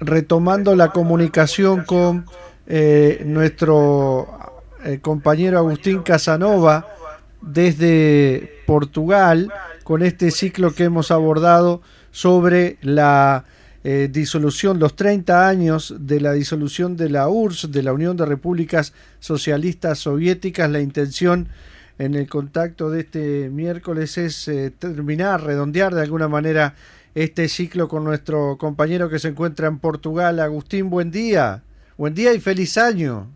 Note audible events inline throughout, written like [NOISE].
retomando la comunicación con eh, nuestro eh, compañero Agustín Casanova desde Portugal con este ciclo que hemos abordado sobre la eh, disolución, los 30 años de la disolución de la URSS, de la Unión de Repúblicas Socialistas Soviéticas. La intención en el contacto de este miércoles es terminar, redondear de alguna manera este ciclo con nuestro compañero que se encuentra en Portugal. Agustín, buen día. Buen día y feliz año.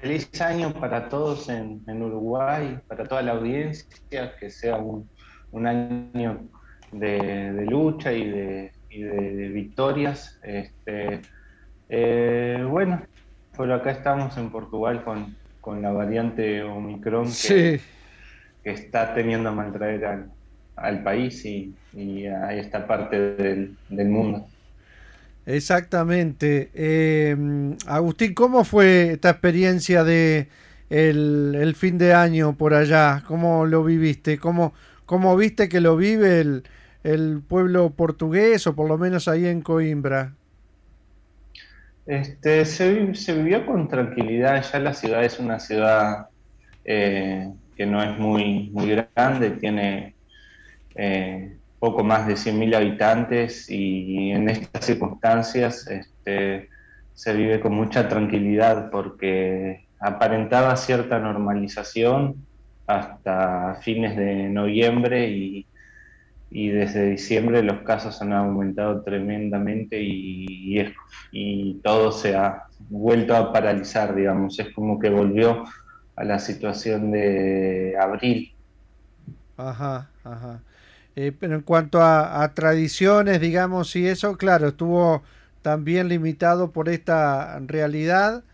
Feliz año para todos en, Uruguay, para toda la audiencia, que sea un, año de, lucha y de, victorias. Este, eh, bueno, por acá estamos en Portugal con, la variante Omicron que, que está teniendo a maltraer al país y, a esta parte del, mundo. Exactamente. Eh, Agustín, ¿cómo fue esta experiencia de el, fin de año por allá? ¿Cómo lo viviste? ¿Cómo, cómo viste que lo vive el, el, pueblo portugués o por lo menos ahí en Coimbra? Este, se, se vivió con tranquilidad. Ya la ciudad es una ciudad eh, que no es muy, muy grande, tiene eh, poco más de 100.000 habitantes y en estas circunstancias este, se vive con mucha tranquilidad porque aparentaba cierta normalización hasta fines de noviembre y, desde diciembre los casos han aumentado tremendamente y, y todo se ha vuelto a paralizar, digamos, es como que volvió a la situación de abril. Ajá, ajá. Eh, pero en cuanto a, tradiciones, digamos, y eso, claro, estuvo también limitado por esta realidad,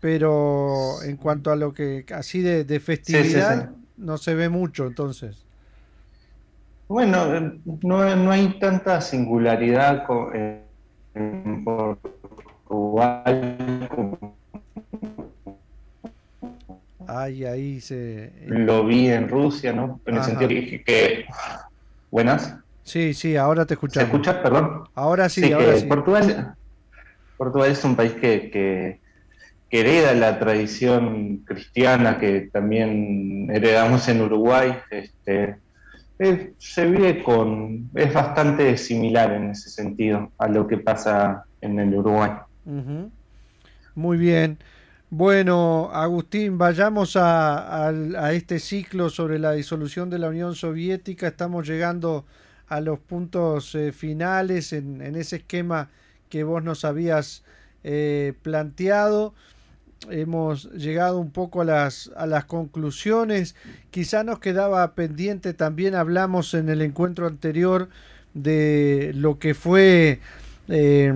pero en cuanto a lo que así de, festividad, no se ve mucho entonces. Bueno, eh, no, no hay tanta singularidad en Portugal Ay, ahí se... Lo vi en Rusia, ¿no? En el sentido que, que Buenas. Sí, sí, ahora te escuchamos. ¿Se escucha? Perdón. Ahora sí, ahora sí. Portugal, Portugal es un país que, que, hereda la tradición cristiana que también heredamos en Uruguay. Este, se vive con. es bastante similar en ese sentido a lo que pasa en el Uruguay. Muy bien. Bueno, Agustín, vayamos a, este ciclo sobre la disolución de la Unión Soviética. Estamos llegando a los puntos eh, finales en, ese esquema que vos nos habías eh, planteado. Hemos llegado un poco a las, a las conclusiones. Quizá nos quedaba pendiente, también hablamos en el encuentro anterior de lo que fue eh,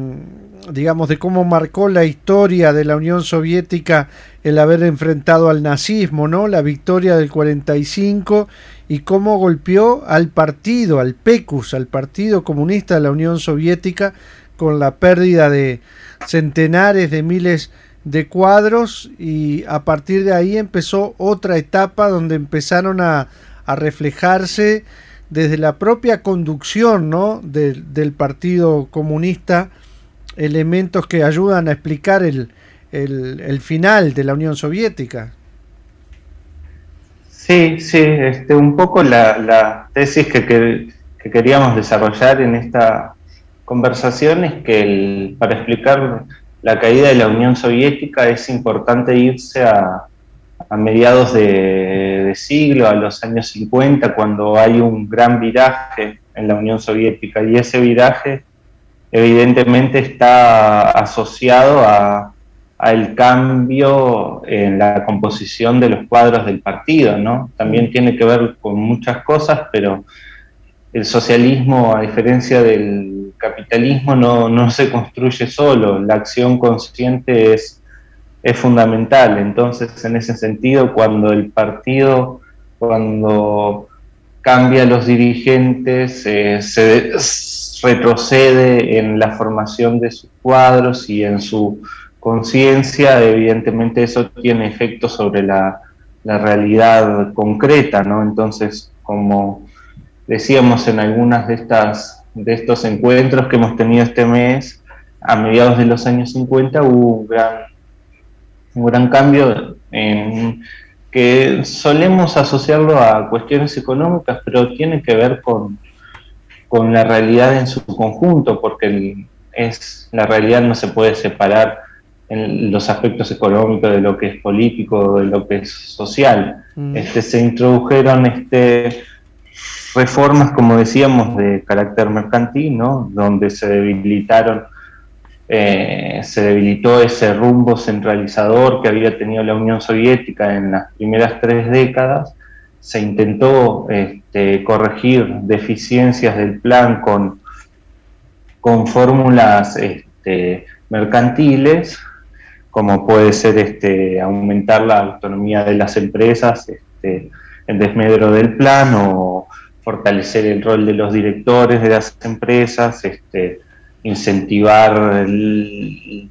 digamos, de cómo marcó la historia de la Unión Soviética el haber enfrentado al nazismo, ¿no? La victoria del 45 y cómo golpeó al partido, al PECUS, al Partido Comunista de la Unión Soviética, con la pérdida de centenares de miles de cuadros y a partir de ahí empezó otra etapa donde empezaron a, a reflejarse desde la propia conducción ¿no? del Partido Comunista elementos que ayudan a explicar el, el, final de la Unión Soviética. Sí, sí, este, un poco la, tesis que, que, queríamos desarrollar en esta conversación es que para explicar la caída de la Unión Soviética es importante irse a, a mediados de, siglo, a los años 50, cuando hay un gran viraje en la Unión Soviética. Y ese viraje evidentemente está asociado a, el cambio en la composición de los cuadros del partido, ¿no? También tiene que ver con muchas cosas, pero el socialismo, a diferencia del capitalismo, no, no se construye solo. La acción consciente es es fundamental. Entonces, en ese sentido, cuando el partido, cuando cambia los dirigentes, eh, se retrocede en la formación de sus cuadros y en su conciencia, evidentemente eso tiene efecto sobre la, la realidad concreta, ¿no? Entonces, como decíamos en algunas de estas de estos encuentros que hemos tenido este mes, a mediados de los años 50 hubo un gran, un gran cambio en que solemos asociarlo a cuestiones económicas, pero tiene que ver con, con la realidad en su conjunto, porque es, la realidad no se puede separar en los aspectos económicos de lo que es político, de lo que es social. Mm. Este, se introdujeron este, reformas, como decíamos, de carácter mercantil, ¿no? donde se debilitaron eh, se debilitó ese rumbo centralizador que había tenido la Unión Soviética en las primeras tres décadas, se intentó este, corregir deficiencias del plan con, con fórmulas este, mercantiles, como puede ser este, aumentar la autonomía de las empresas en desmedro del plan o fortalecer el rol de los directores de las empresas, incentivar el,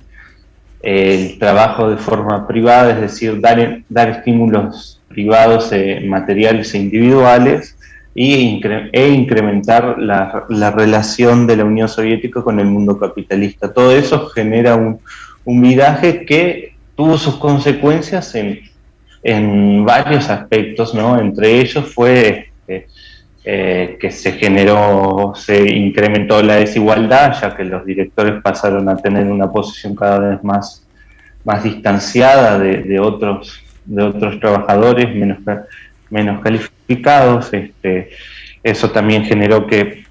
trabajo de forma privada, es decir, dar, dar estímulos privados eh, materiales e individuales e incrementar la, relación de la Unión Soviética con el mundo capitalista. Todo eso genera un, un viraje que tuvo sus consecuencias en, en varios aspectos, ¿no? Entre ellos fue este, eh, que se generó, se incrementó la desigualdad, ya que los directores pasaron a tener una posición cada vez más, más distanciada de, otros, de otros trabajadores menos, menos calificados. Este, eso también generó que,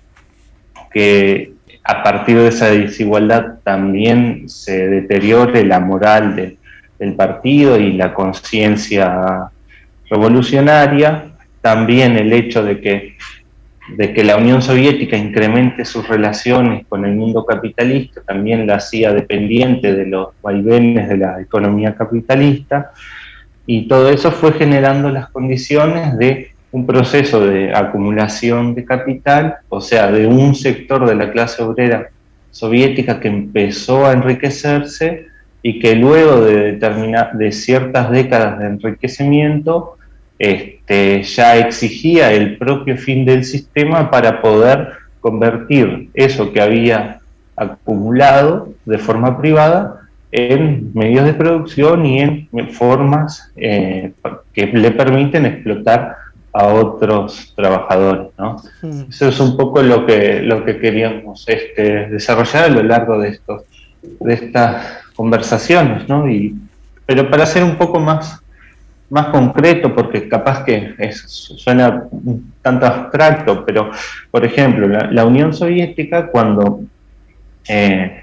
que a partir de esa desigualdad también se deteriore la moral del partido y la conciencia revolucionaria también el hecho de que, de que la Unión Soviética incremente sus relaciones con el mundo capitalista también la hacía dependiente de los vaivenes de la economía capitalista y todo eso fue generando las condiciones de un proceso de acumulación de capital, o sea, de un sector de la clase obrera soviética que empezó a enriquecerse y que luego de, de ciertas décadas de enriquecimiento este, ya exigía el propio fin del sistema para poder convertir eso que había acumulado de forma privada en medios de producción y en formas eh, que le permiten explotar a otros trabajadores. Hmm. Eso es un poco lo que, lo que queríamos este, desarrollar a lo largo de, estos, de estas conversaciones. ¿no? Y, pero para ser un poco más más concreto, porque capaz que suena un tanto abstracto, pero por ejemplo, la, Unión Soviética cuando eh,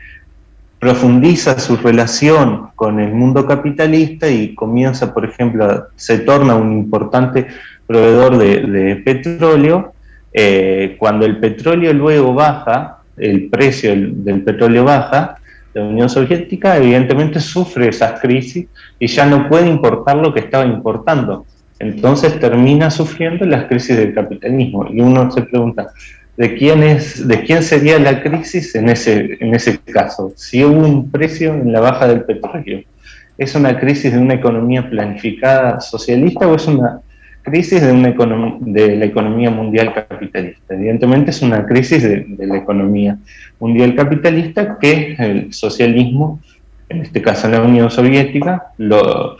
profundiza su relación con el mundo capitalista y comienza, por ejemplo, se torna un importante proveedor de, petróleo, eh, cuando el petróleo luego baja, el precio del petróleo baja, la Unión Soviética evidentemente sufre esas crisis y ya no puede importar lo que estaba importando. Entonces termina sufriendo las crisis del capitalismo. Y uno se pregunta, ¿de quién, es, de quién sería la crisis en ese, en ese caso? Si hubo un precio en la baja del petróleo, ¿es una crisis de una economía planificada socialista o es una crisis de, una de la economía mundial capitalista. Evidentemente es una crisis de, la economía mundial capitalista que el socialismo, en este caso la Unión Soviética, lo,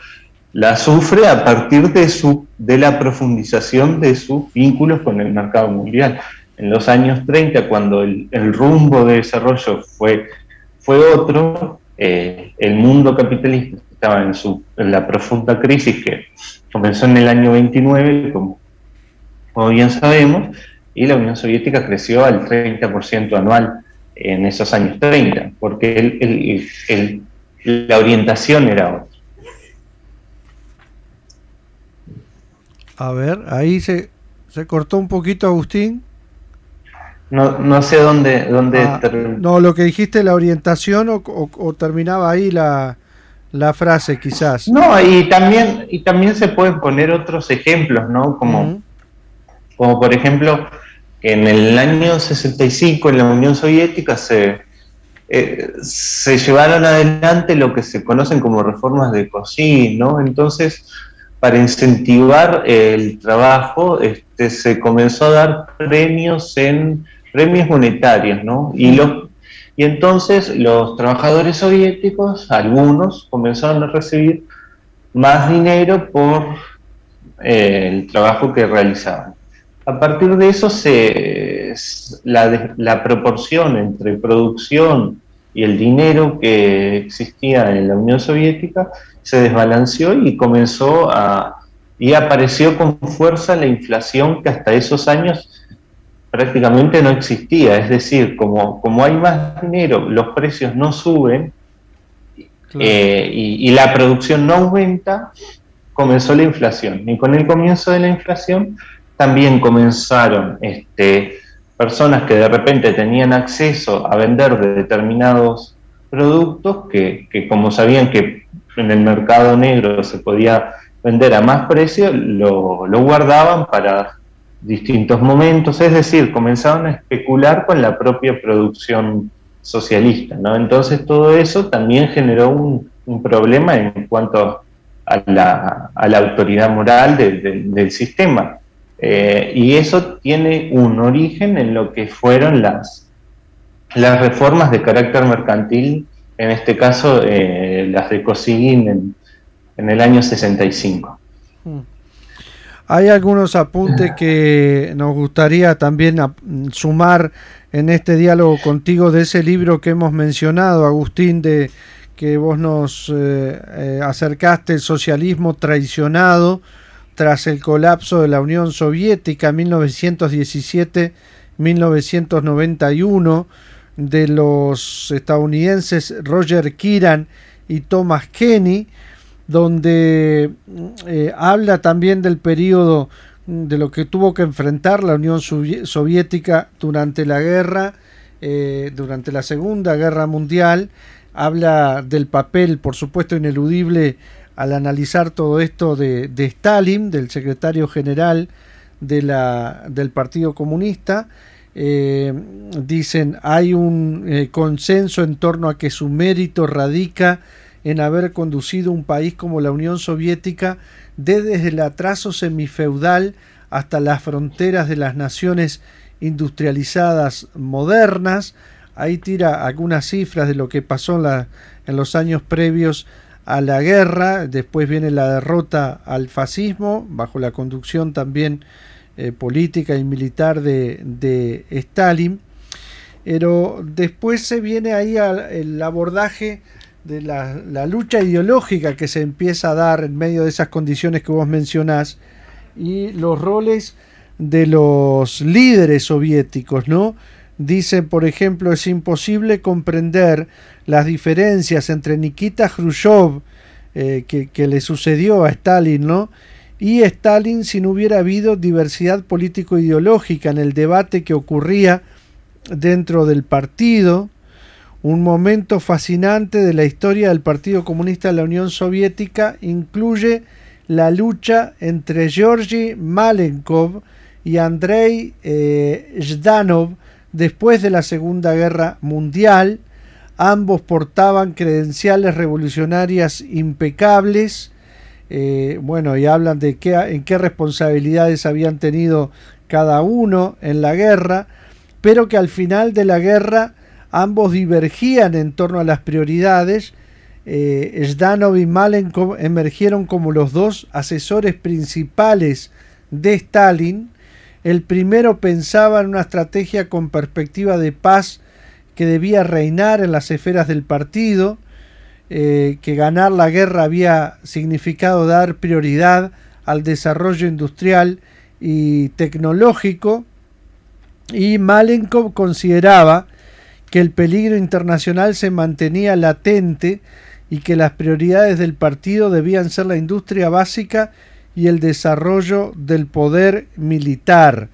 la sufre a partir de, su, de la profundización de sus vínculos con el mercado mundial. En los años 30, cuando el, rumbo de desarrollo fue, fue otro, eh, el mundo capitalista estaba en, su, en la profunda crisis que comenzó en el año 29, como, bien sabemos, y la Unión Soviética creció al 30% anual en esos años 30, porque la orientación era otra. A ver, ahí se, se cortó un poquito Agustín. No, no sé dónde... dónde ah, no, lo que dijiste, la orientación o terminaba ahí la, la frase quizás. No, y también, y también se pueden poner otros ejemplos, ¿no? Como, como por ejemplo, en el año 65 en la Unión Soviética se, eh, se llevaron adelante lo que se conocen como reformas de cocina, ¿no? Entonces, para incentivar el trabajo, este, se comenzó a dar premios en premios monetarios, ¿no? Y los Y entonces los trabajadores soviéticos, algunos, comenzaron a recibir más dinero por eh, el trabajo que realizaban. A partir de eso, se, la, la proporción entre producción y el dinero que existía en la Unión Soviética se desbalanceó y comenzó a y apareció con fuerza la inflación que hasta esos años prácticamente no existía. Es decir, como, como hay más dinero, los precios no suben eh, y, la producción no aumenta, comenzó la inflación. Y con el comienzo de la inflación también comenzaron este, personas que de repente tenían acceso a vender de determinados productos que, que como sabían que en el mercado negro se podía vender a más precio, lo, lo guardaban para distintos momentos, es decir, comenzaron a especular con la propia producción socialista, ¿no? Entonces todo eso también generó un, problema en cuanto a la, autoridad moral del sistema. Eh, y eso tiene un origen en lo que fueron las, reformas de carácter mercantil, en este caso eh, las de Kosygin en el año 65. Hay algunos apuntes que nos gustaría también sumar en este diálogo contigo de ese libro que hemos mencionado, Agustín, de que vos nos eh, eh, acercaste, el socialismo traicionado tras el colapso de la Unión Soviética 1917-1991 de los estadounidenses Roger Kiran y Thomas Kenny donde eh, habla también del periodo mm, de lo que tuvo que enfrentar la Unión Soviética durante la guerra, eh, durante la Segunda Guerra Mundial, habla del papel, por supuesto, ineludible al analizar todo esto de, Stalin, del secretario general del Partido Comunista. Eh, dicen, hay un consenso en torno a que su mérito radica en haber conducido un país como la Unión Soviética desde el atraso semifeudal hasta las fronteras de las naciones industrializadas modernas. Ahí tira algunas cifras de lo que pasó en, los años previos a la guerra. Después viene la derrota al fascismo, bajo la conducción también eh, política y militar de, de Stalin. Pero después se viene ahí el abordaje de la, lucha ideológica que se empieza a dar en medio de esas condiciones que vos mencionás y los roles de los líderes soviéticos, ¿no? Dicen, por ejemplo, es imposible comprender las diferencias entre Nikita Khrushchev, eh, que, que, le sucedió a Stalin, ¿no? Y Stalin si no hubiera habido diversidad político-ideológica en el debate que ocurría dentro del partido, un momento fascinante de la historia del Partido Comunista de la Unión Soviética incluye la lucha entre Georgi Malenkov y Andrei eh, Zhdanov después de la Segunda Guerra Mundial. Ambos portaban credenciales revolucionarias impecables. Eh, bueno, y hablan de qué, en qué responsabilidades habían tenido cada uno en la guerra, pero que al final de la guerra Ambos divergían en torno a las prioridades. Eh, Zdanov y Malenkov emergieron como los dos asesores principales de Stalin. El primero pensaba en una estrategia con perspectiva de paz que debía reinar en las esferas del partido, eh, que ganar la guerra había significado dar prioridad al desarrollo industrial y tecnológico, y Malenkov consideraba que el peligro internacional se mantenía latente y que las prioridades del partido debían ser la industria básica y el desarrollo del poder militar,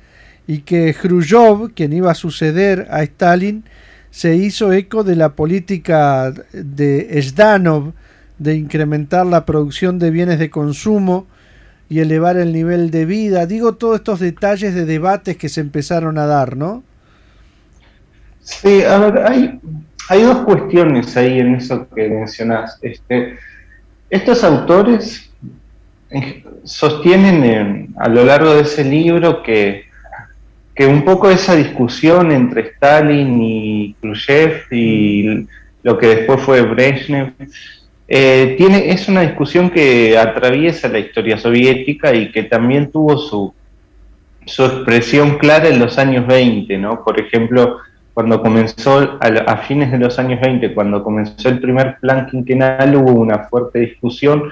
y que Khrushchev, quien iba a suceder a Stalin, se hizo eco de la política de Zdanov de incrementar la producción de bienes de consumo y elevar el nivel de vida. Digo todos estos detalles de debates que se empezaron a dar, ¿no? Sí, a ver, hay, hay dos cuestiones ahí en eso que mencionás. Este, estos autores sostienen a lo largo de ese libro que que un poco esa discusión entre Stalin y Khrushchev y lo que después fue Brezhnev, eh, tiene, es una discusión que atraviesa la historia soviética y que también tuvo su, su expresión clara en los años 20, ¿no? Por ejemplo, cuando comenzó, a, fines de los años 20, cuando comenzó el primer plan quinquenal, hubo una fuerte discusión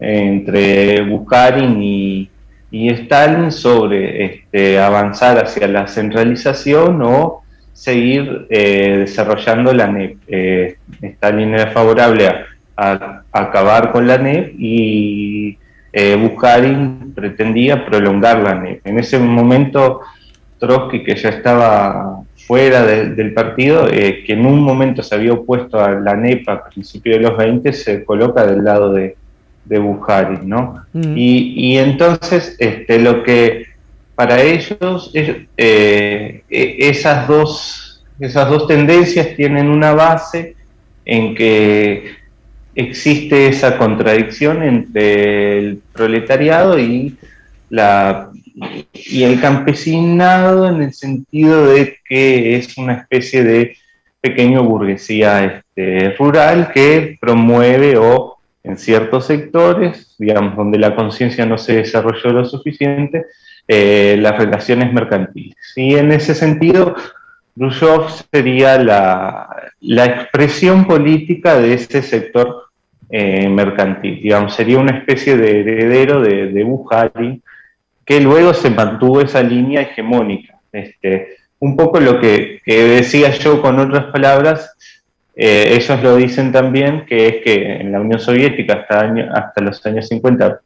entre Bukharin y, y Stalin sobre este, avanzar hacia la centralización o seguir eh, desarrollando la NEP. Eh, Stalin era favorable a, acabar con la NEP y eh, Bukharin pretendía prolongar la NEP. En ese momento Trotsky, que ya estaba fuera del partido, que en un momento se había opuesto a la NEP a principios de los 20, se coloca del lado de, de ¿no? Mm. Y, entonces este, lo que para ellos eh, e, esas, dos, esas dos tendencias tienen una base en que existe esa contradicción entre el proletariado y, la, y el campesinado en el sentido de que es una especie de pequeño burguesía este, rural que promueve o en ciertos sectores, digamos, donde la conciencia no se desarrolló lo suficiente, eh, las relaciones mercantiles. Y en ese sentido, Khrushchev sería la, expresión política de ese sector eh, mercantil, digamos, sería una especie de heredero de, de que luego se mantuvo esa línea hegemónica. Este, un poco lo que, decía yo con otras palabras, eh, ellos lo dicen también, que es que en la Unión Soviética hasta, hasta los años 50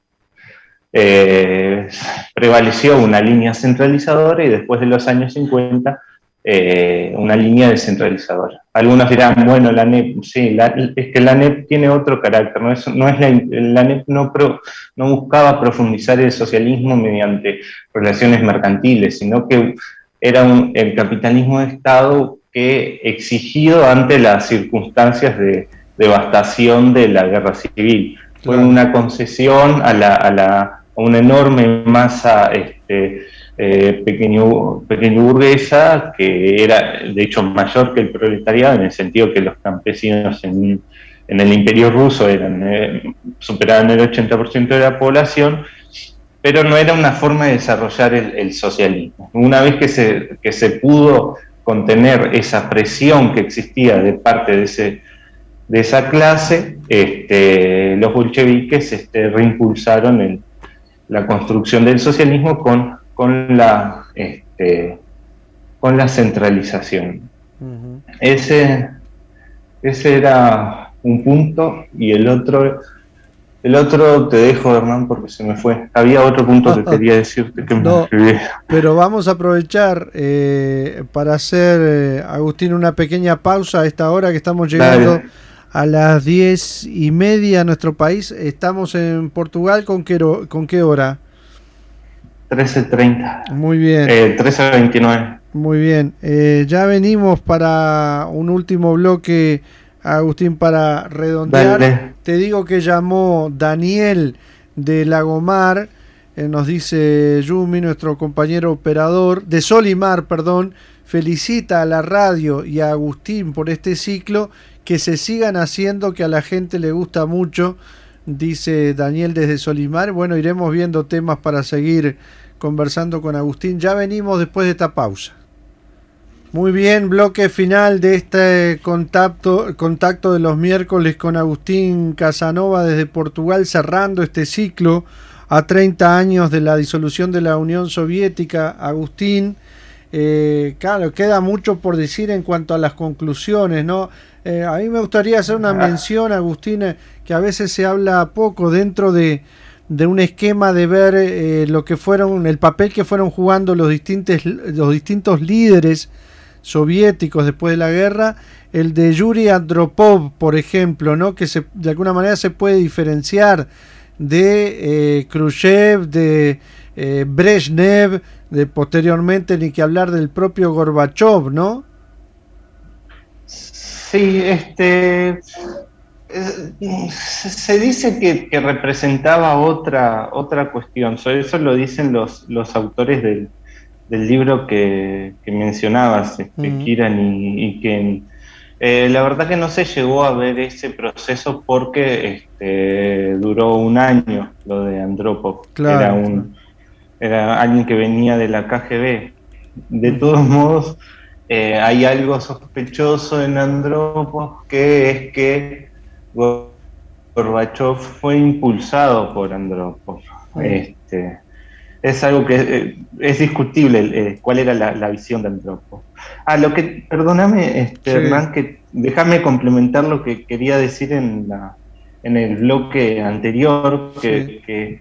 eh, prevaleció una línea centralizadora y después de los años 50 eh, una línea descentralizadora. Algunos dirán, bueno, la NEP, sí, es que la NEP tiene otro carácter, no es, no es la, NEP no, no buscaba profundizar el socialismo mediante relaciones mercantiles, sino que era un, el capitalismo de Estado que exigido ante las circunstancias de devastación de la guerra civil. Fue una concesión a, la, a, la, una enorme masa este, eh, pequeño, burguesa que era de hecho mayor que el proletariado en el sentido que los campesinos en, el imperio ruso eran, eh, superaban el 80% de la población, pero no era una forma de desarrollar el, el socialismo. Una vez que se, que se pudo contener esa presión que existía de parte de, ese, de esa clase, este, los bolcheviques este, reimpulsaron la construcción del socialismo con, con, la, este, con la centralización. ese, ese era un punto y el otro el otro te dejo, Hernán, porque se me fue. Había otro punto que quería decirte que no, Pero vamos a aprovechar eh, para hacer, eh, Agustín, una pequeña pausa a esta hora que estamos llegando a las diez y media a nuestro país. Estamos en Portugal, ¿con qué, con qué hora? 13.30. Muy bien. Eh, 13.29. Muy bien. Eh, ya venimos para un último bloque Agustín, para redondear, te digo que llamó Daniel de Lagomar, eh, nos dice Yumi, nuestro compañero operador, de Solimar, perdón, felicita a la radio y a Agustín por este ciclo, que se sigan haciendo, que a la gente le gusta mucho, dice Daniel desde Solimar. Bueno, iremos viendo temas para seguir conversando con Agustín. Ya venimos después de esta pausa. Muy bien, bloque final de este contacto, contacto de los miércoles con Agustín Casanova desde Portugal, cerrando este ciclo a 30 años de la disolución de la Unión Soviética. Agustín, eh, claro, queda mucho por decir en cuanto a las conclusiones, ¿no? Eh, a mí me gustaría hacer una mención, Agustín, eh, que a veces se habla poco dentro de, un esquema de ver lo que fueron, el papel que fueron jugando los distintos, los distintos líderes soviéticos después de la guerra, el de Yuri Andropov, por ejemplo, ¿no? que se, de alguna manera se puede diferenciar de eh, Khrushchev, de eh, Brezhnev, de posteriormente ni que hablar del propio Gorbachev, ¿no? Sí, este se dice que, representaba otra, otra cuestión, eso lo dicen los, los autores del, del libro que, mencionabas, este, Kiran y, y eh, la verdad que no se llegó a ver ese proceso porque este, duró un año lo de Andropov. Era, un, era alguien que venía de la KGB. De todos modos, eh, hay algo sospechoso en Andropov que es que Gorbachev fue impulsado por Andropov. Este, es algo que eh, es discutible eh, cuál era la, visión de Andropov. Ah, lo que, perdóname, este, Hernán, que déjame complementar lo que quería decir en, la, en el bloque anterior, que,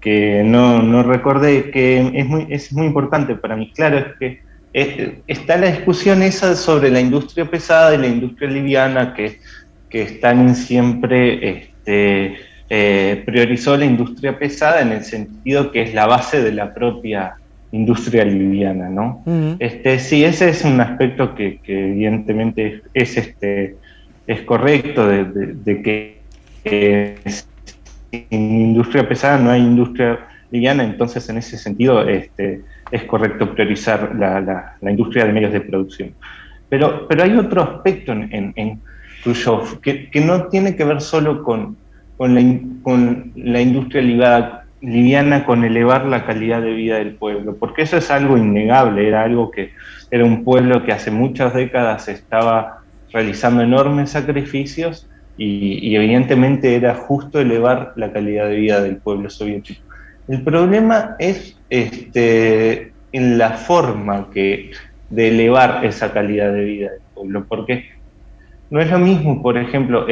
que, no, no, recordé, que es muy, es muy importante para mí. Claro, es que está la discusión esa sobre la industria pesada y la industria liviana, que, que están siempre... Este, eh, priorizó la industria pesada en el sentido que es la base de la propia industria liviana, ¿no? este, sí, ese es un aspecto que, evidentemente es, este, es correcto, de, que sin industria pesada no hay industria liviana, entonces en ese sentido este, es correcto priorizar la, industria de medios de producción. Pero, pero hay otro aspecto en, en, Khrushchev que, no tiene que ver solo con, con la, industria liviana, con elevar la calidad de vida del pueblo, porque eso es algo innegable, era algo que era un pueblo que hace muchas décadas estaba realizando enormes sacrificios y, evidentemente era justo elevar la calidad de vida del pueblo soviético. El problema es este, en la forma que, de elevar esa calidad de vida del pueblo, porque no es lo mismo, por ejemplo,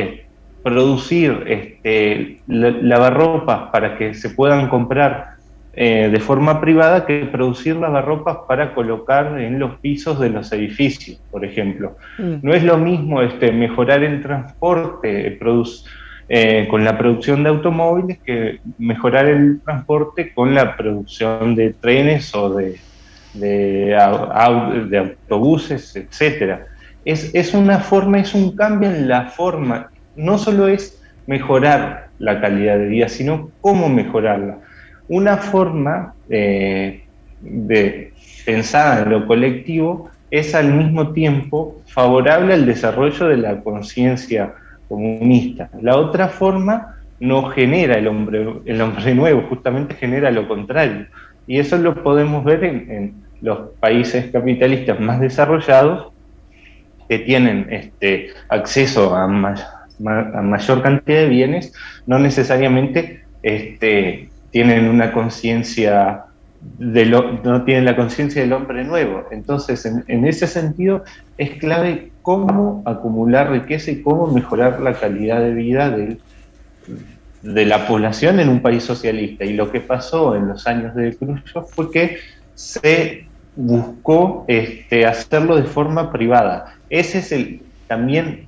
producir este, lavarropas para que se puedan comprar eh, de forma privada que producir lavarropas para colocar en los pisos de los edificios, por ejemplo. Mm. No es lo mismo este, mejorar el transporte eh, con la producción de automóviles que mejorar el transporte con la producción de trenes o de, de, autobuses, etc. Es, es una forma, es un cambio en la forma no solo es mejorar la calidad de vida, sino cómo mejorarla. Una forma eh, de pensar en lo colectivo es al mismo tiempo favorable al desarrollo de la conciencia comunista. La otra forma no genera el hombre, el hombre [LAUGHS] nuevo, justamente genera lo contrario. Y eso lo podemos ver en, los países capitalistas más desarrollados que tienen este, acceso a a mayor cantidad de bienes, no necesariamente este, tienen una conciencia no tienen la conciencia del hombre nuevo. Entonces, en, ese sentido, es clave cómo acumular riqueza y cómo mejorar la calidad de vida de, la población en un país socialista. Y lo que pasó en los años de Khrushchev fue que se buscó este, hacerlo de forma privada. Ese es también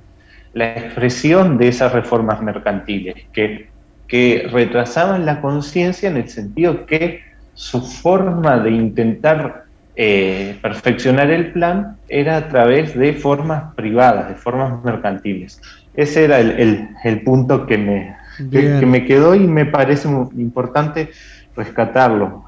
la expresión de esas reformas mercantiles, que retrasaban la conciencia en el sentido que su forma de intentar eh, perfeccionar el plan era a través de formas privadas, de formas mercantiles. Ese era el, el, punto que me, que me quedó y me parece muy importante rescatarlo.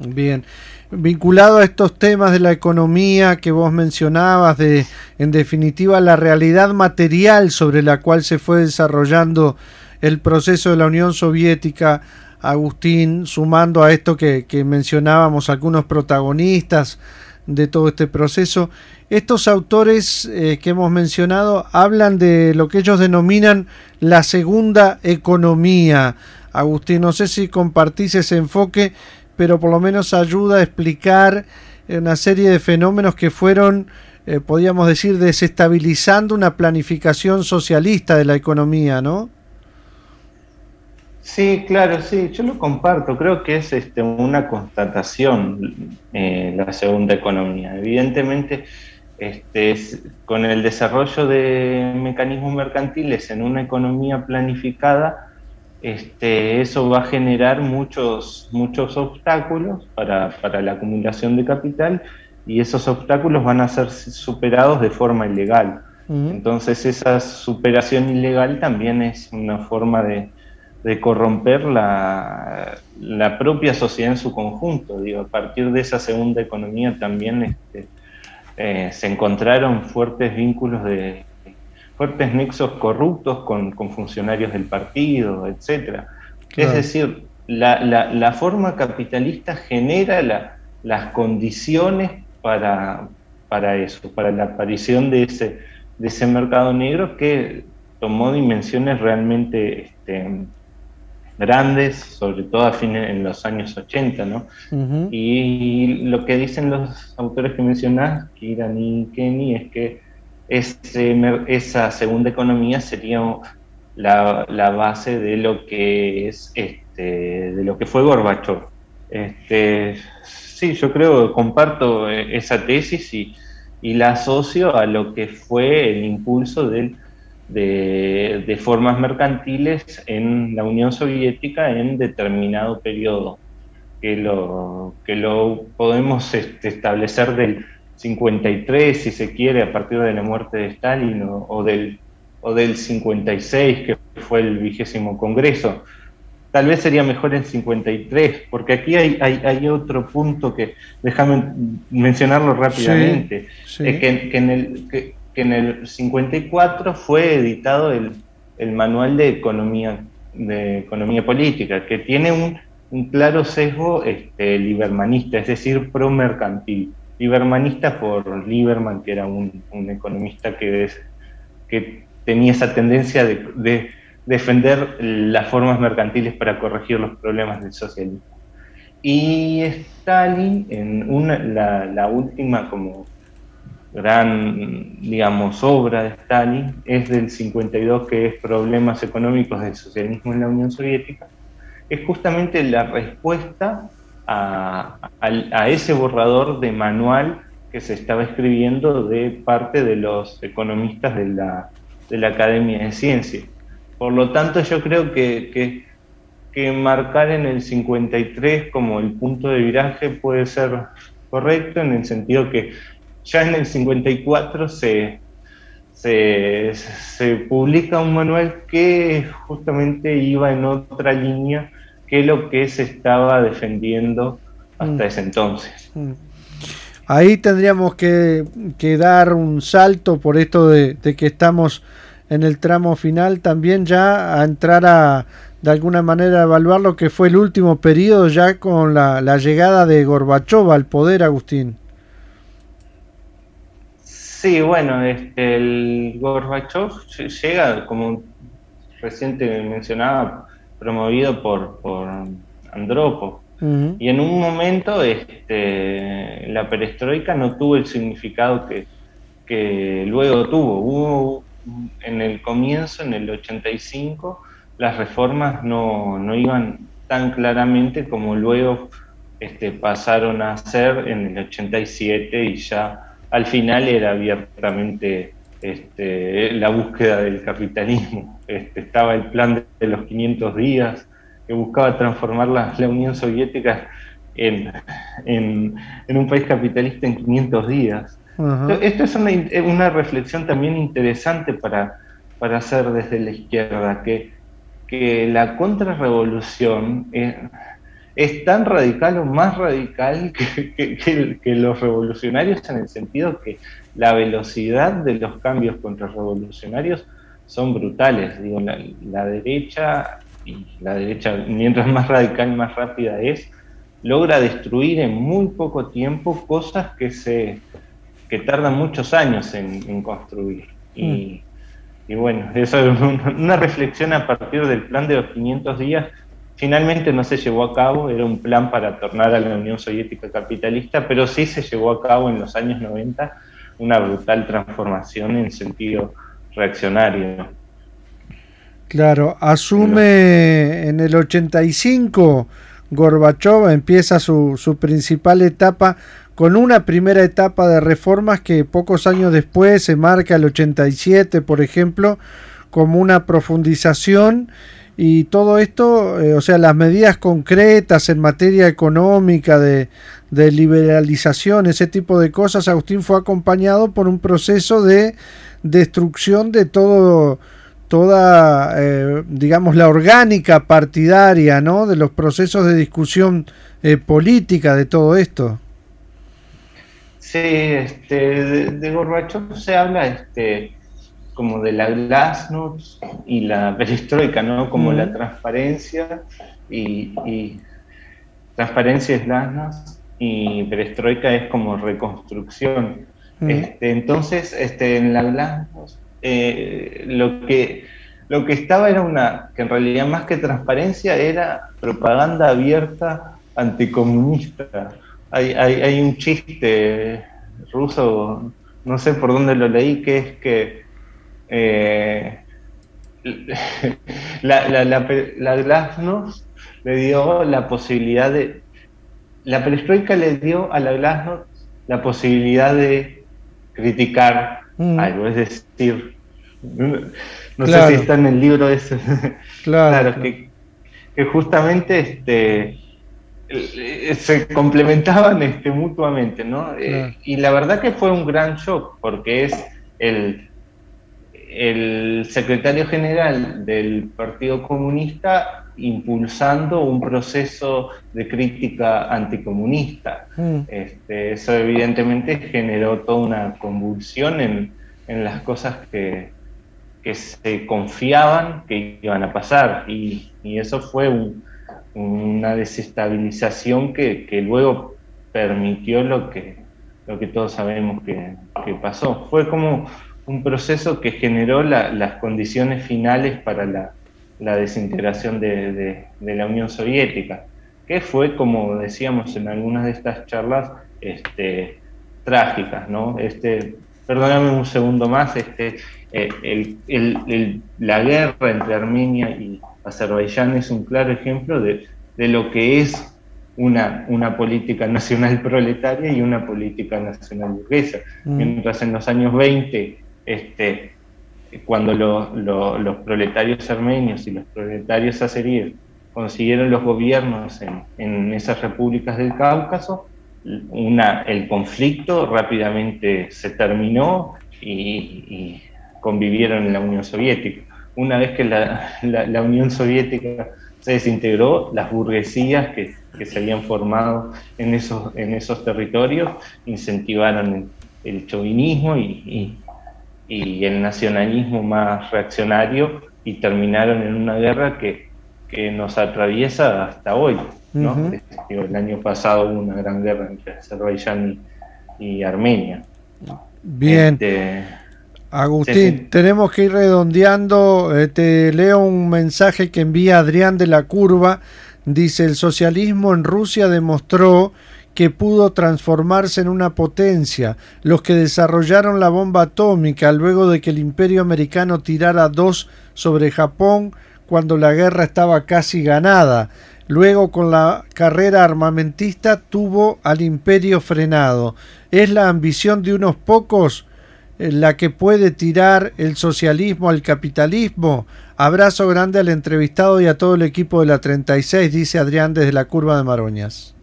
Bien vinculado a estos temas de la economía que vos mencionabas, de en definitiva la realidad material sobre la cual se fue desarrollando el proceso de la Unión Soviética, Agustín, sumando a esto que, mencionábamos algunos protagonistas de todo este proceso, estos autores eh, que hemos mencionado hablan de lo que ellos denominan la segunda economía. Agustín, no sé si compartís ese enfoque pero por lo menos ayuda a explicar una serie de fenómenos que fueron, eh, podríamos decir, desestabilizando una planificación socialista de la economía, ¿no? Sí, claro, sí, yo lo comparto. Creo que es este, una constatación eh, la segunda economía. Evidentemente, este, con el desarrollo de mecanismos mercantiles en una economía planificada, este, eso va a generar muchos, muchos obstáculos para, la acumulación de capital y esos obstáculos van a ser superados de forma ilegal. Entonces esa superación ilegal también es una forma de, de corromper la, la, propia sociedad en su conjunto. Digo, a partir de esa segunda economía también este, eh, se encontraron fuertes vínculos de fuertes nexos corruptos con, funcionarios del partido, etcétera. Es decir, la, la, forma capitalista genera las condiciones para, para eso, para la aparición de ese, de ese mercado negro que tomó dimensiones realmente este, grandes, sobre todo a fines en los años 80, ¿no? y, lo que dicen los autores que mencionás, Kiran y Kenny, es que ese, esa segunda economía sería la, la, base de lo que es este, de lo que fue Gorbachev. Este, sí, yo creo, comparto esa tesis y, y la asocio a lo que fue el impulso del de, formas mercantiles en la Unión Soviética en determinado periodo, que lo, que lo podemos este, establecer del 53, si se quiere, a partir de la muerte de Stalin, o, del, o del 56, que fue el vigésimo Congreso. Tal vez sería mejor el 53, porque aquí hay, hay, otro punto que, déjame mencionarlo rápidamente, que, en el, que, que en el 54 fue editado el, manual de economía, de economía política, que tiene un, claro sesgo este, libermanista, es decir, pro-mercantil. Libermanista por Lieberman, que era un, economista que, que tenía esa tendencia de, defender las formas mercantiles para corregir los problemas del socialismo. Y Stalin, en una, la última como gran, digamos, obra de Stalin es del 52, que es Problemas económicos del socialismo en la Unión Soviética, es justamente la respuesta a, ese borrador de manual que se estaba escribiendo de parte de los economistas de la, de la Academia de Ciencias. Por lo tanto, yo creo que, que, que marcar en el 53 como el punto de viraje puede ser correcto en el sentido que ya en el 54 se, se, publica un manual que justamente iba en otra línea que lo que se estaba defendiendo hasta mm. ese entonces. Mm. Ahí tendríamos que, dar un salto por esto de, que estamos en el tramo final, también ya a entrar a de alguna manera evaluar lo que fue el último periodo ya con la, la llegada de Gorbachov al poder, Agustín. Sí, bueno, este, el Gorbachev llega, como reciente mencionaba, promovido por, por Andropov. Y en un momento este, la perestroika no tuvo el significado que, que luego tuvo. Hubo en el comienzo, en el 85, las reformas no, no iban tan claramente como luego este, pasaron a ser en el 87 y ya al final era abiertamente este, la búsqueda del capitalismo. Este, estaba el plan de, los 500 días que buscaba transformar la, Unión Soviética en, un país capitalista en 500 días. Esto es una, reflexión también interesante para, para hacer desde la izquierda, que, que la contrarrevolución... Eh, es tan radical o más radical [LAUGHS] que, los revolucionarios en el sentido que la velocidad de los cambios contrarrevolucionarios son brutales. Digo, la, derecha, y la derecha mientras más radical y más rápida es, logra destruir en muy poco tiempo cosas que se que tardan muchos años en, construir. Y, mm. y, bueno, eso es una reflexión a partir del plan de los 500 días Finalmente no se llevó a cabo, era un plan para tornar a la Unión Soviética capitalista, pero sí se llevó a cabo en los años 90 una brutal transformación en sentido reaccionario. Claro, asume en el 85 Gorbachev, empieza su, su principal etapa con una primera etapa de reformas que pocos años después se marca el 87, por ejemplo, como una profundización y todo esto, eh, o sea, las medidas concretas en materia económica, de, liberalización, ese tipo de cosas, Agustín fue acompañado por un proceso de destrucción de todo, toda, eh, digamos, la orgánica partidaria, ¿no? De los procesos de discusión eh, política de todo esto. Sí, este, de, de se habla este, como de la glasnost y la [LAUGHS] perestroika, ¿no? Como la transparencia y, transparencia es glasnost y perestroika es como reconstrucción. Este, entonces, este, en la glasnost eh, lo, que, lo que estaba era una, que en realidad más que transparencia era propaganda abierta anticomunista. Hay, hay, un chiste ruso, no sé por dónde lo leí, que es que eh, [LAUGHS] la, la, la, Glasnost le dio la posibilidad de. La perestroika le dio a la Glasnost la posibilidad de criticar Mm. algo, es decir, no sé si está en el libro ese. [LAUGHS] Claro, Que, justamente este, se complementaban este, mutuamente, ¿no? Eh, y la verdad que fue un gran shock, porque es el, el secretario general del Partido Comunista impulsando un proceso de crítica anticomunista. Mm. Este, eso evidentemente generó toda una convulsión en, las cosas que, se confiaban que iban a pasar y, eso fue una desestabilización que, luego permitió lo que, lo que todos sabemos que, pasó. Fue como un proceso que generó las condiciones finales para la la desintegración de, la Unión Soviética, que fue, como decíamos en algunas de estas charlas, este, trágicas, ¿no? Este, perdóname un segundo más, este, eh, la guerra entre Armenia y Azerbaiyán es un claro ejemplo de, lo que es una, una, política nacional proletaria y una política nacional burguesa. Mm. Mientras en los años 20 este, cuando los proletarios armenios y los proletarios azeríes consiguieron los gobiernos en, esas repúblicas del Cáucaso, una, el conflicto rápidamente se terminó y, convivieron en la Unión Soviética. Una vez que la, Unión Soviética se desintegró, las burguesías que, se habían formado en esos, en esos territorios incentivaron el, chauvinismo y, y el nacionalismo más reaccionario y terminaron en una guerra que, nos atraviesa hasta hoy. ¿no? El año pasado hubo una gran guerra entre Azerbaiyán y, Armenia. Bien. Este, Agustín, tenemos que ir redondeando. Eh, te leo un mensaje que envía Adrián de la Curva. Dice, el socialismo en Rusia demostró que pudo transformarse en una potencia, los que desarrollaron la bomba atómica luego de que el imperio americano tirara dos sobre Japón cuando la guerra estaba casi ganada. Luego con la carrera armamentista tuvo al imperio frenado. ¿Es la ambición de unos pocos eh, la que puede tirar el socialismo al capitalismo? Abrazo grande al entrevistado y a todo el equipo de la 36, dice Adrián desde la curva de Maroñas.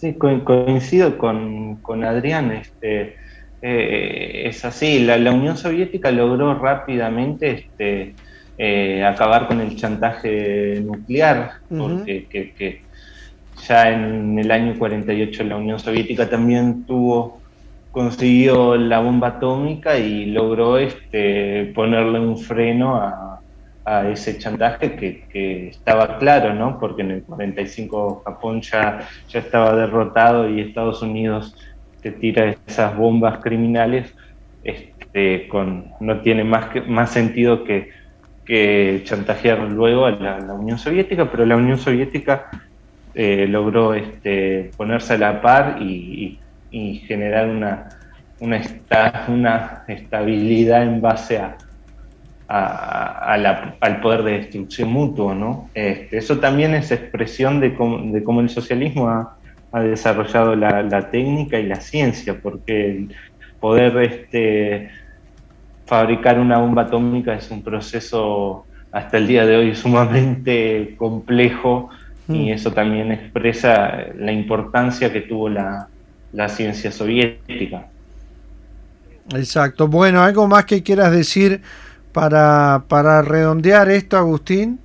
Sí, coincido con, Adrián. Este, eh, es así, la, Unión Soviética logró rápidamente este, eh, acabar con el chantaje nuclear, porque ya en el año 48 la Unión Soviética también tuvo consiguió la bomba atómica y logró este, ponerle un freno a, a ese chantaje que, estaba claro, ¿no? Porque en el 45 Japón ya, ya estaba derrotado y Estados Unidos te tira esas bombas criminales, este, con, no tiene más, más sentido que, que chantajear luego a la, Unión Soviética, pero la Unión Soviética eh, logró este, ponerse a la par y, generar una, una estabilidad en base a, al poder de destrucción mutuo. ¿no? Este, eso también es expresión de cómo, el socialismo ha, desarrollado la, técnica y la ciencia, porque poder este, fabricar una bomba atómica es un proceso hasta el día de hoy sumamente complejo y mm. eso también expresa la importancia que tuvo la, la ciencia soviética. Exacto. Bueno, algo más que quieras decir para, para redondear esto, Agustín.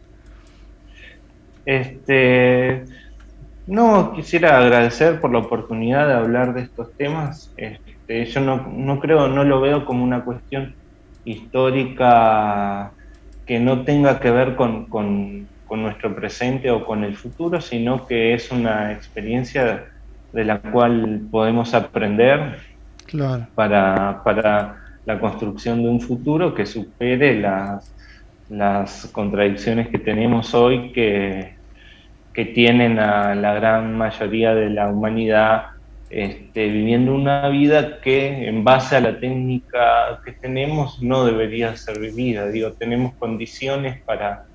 Este, no, quisiera agradecer por la oportunidad de hablar de estos temas. Este, yo no, no creo, no lo veo como una cuestión histórica que no tenga que ver con, con, nuestro presente o con el futuro, sino que es una experiencia de la cual podemos aprender para, para la construcción de un futuro que supere las, las contradicciones que tenemos hoy que, que tienen a la gran mayoría de la humanidad este, viviendo una vida que en base a la técnica que tenemos no debería ser vivida. Digo, tenemos condiciones para,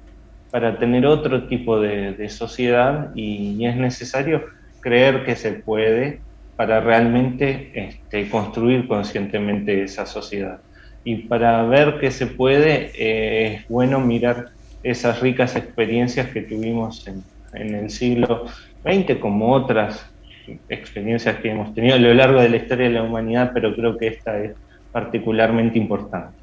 para tener otro tipo de, sociedad y, es necesario creer que se puede para realmente este, construir conscientemente esa sociedad. Y para ver que se puede eh, es bueno mirar esas ricas experiencias que tuvimos en, en el siglo XX como otras experiencias que hemos tenido a lo largo de la historia de la humanidad, pero creo que esta es particularmente importante.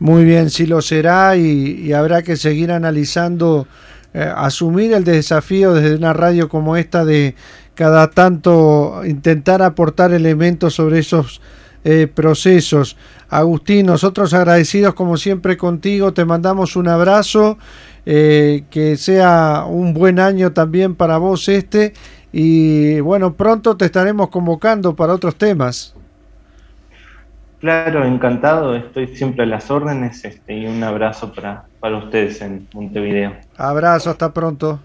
Muy bien, sí lo será y, habrá que seguir analizando, eh, asumir el desafío desde una radio como esta de cada tanto intentar aportar elementos sobre esos eh, procesos. Agustín, nosotros agradecidos como siempre contigo, te mandamos un abrazo, eh, que sea un buen año también para vos este y bueno, pronto te estaremos convocando para otros temas. Claro, encantado, estoy siempre a las órdenes este, y un abrazo para, para ustedes en Montevideo. Abrazo, hasta pronto.